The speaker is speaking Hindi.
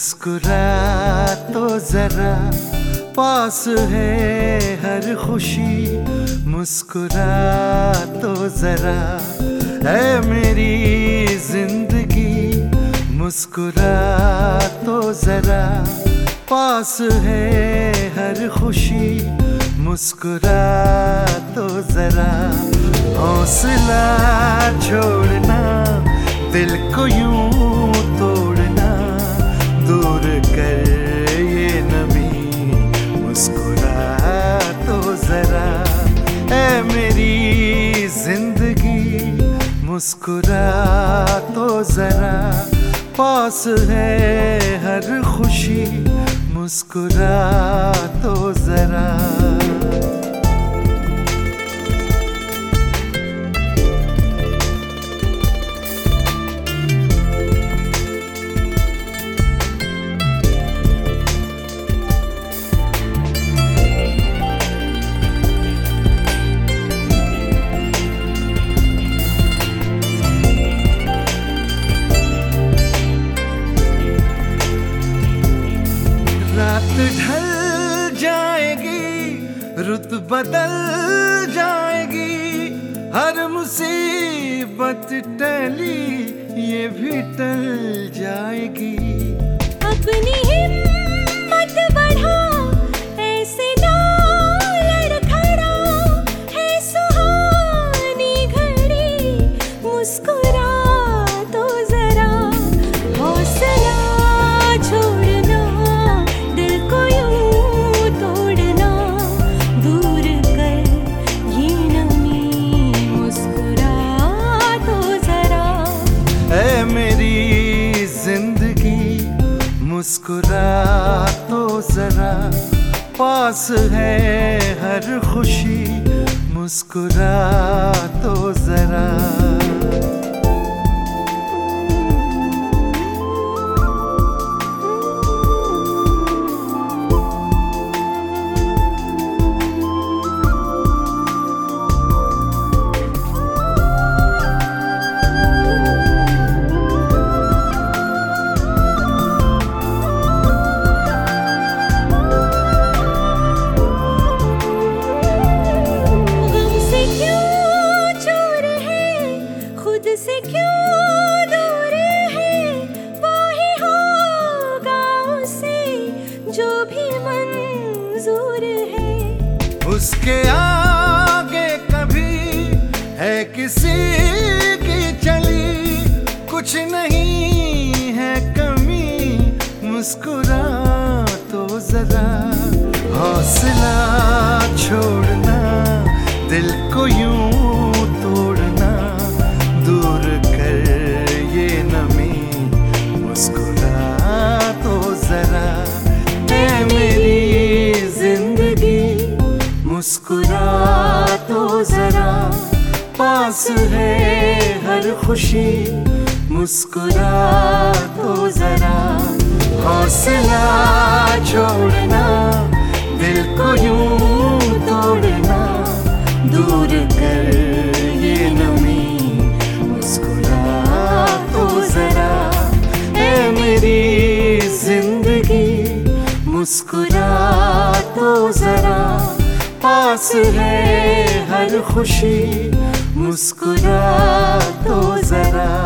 मुस्कुरा तो जरा, पास है हर खुशी। मुस्कुरा तो जरा, है मेरी ज़िंदगी। मुस्कुरा तो जरा, पास है हर खुशी। मुस्कुरा तो जरा, हौसला छोड़ना, दिल को यूँ मुस्कुरा तो जरा पास है हर खुशी। मुस्कुरा तो जरा। रुत बदल जाएगी हर मुसीबत टली ये भी टल जाएगी। अपनी मुस्कुरा तो जरा पास है हर खुशी मुस्कुरा तो जरा। जो भी मंजूर है। उसके आगे कभी है किसी की चली। कुछ नहीं है कमी, मुस्कुरा तो जरा। हौसला छोड़ना तो जरा पास है हर खुशी। मुस्कुरा तो जरा हौसला छोड़ना। दिल को यूँ तोड़ना। दूर कर ये नमी। मुस्कुरा तो जरा। है मेरी ज़िंदगी, मुस्कुरा तो जरा। पास है हर खुशी मुस्कुरा तो जरा।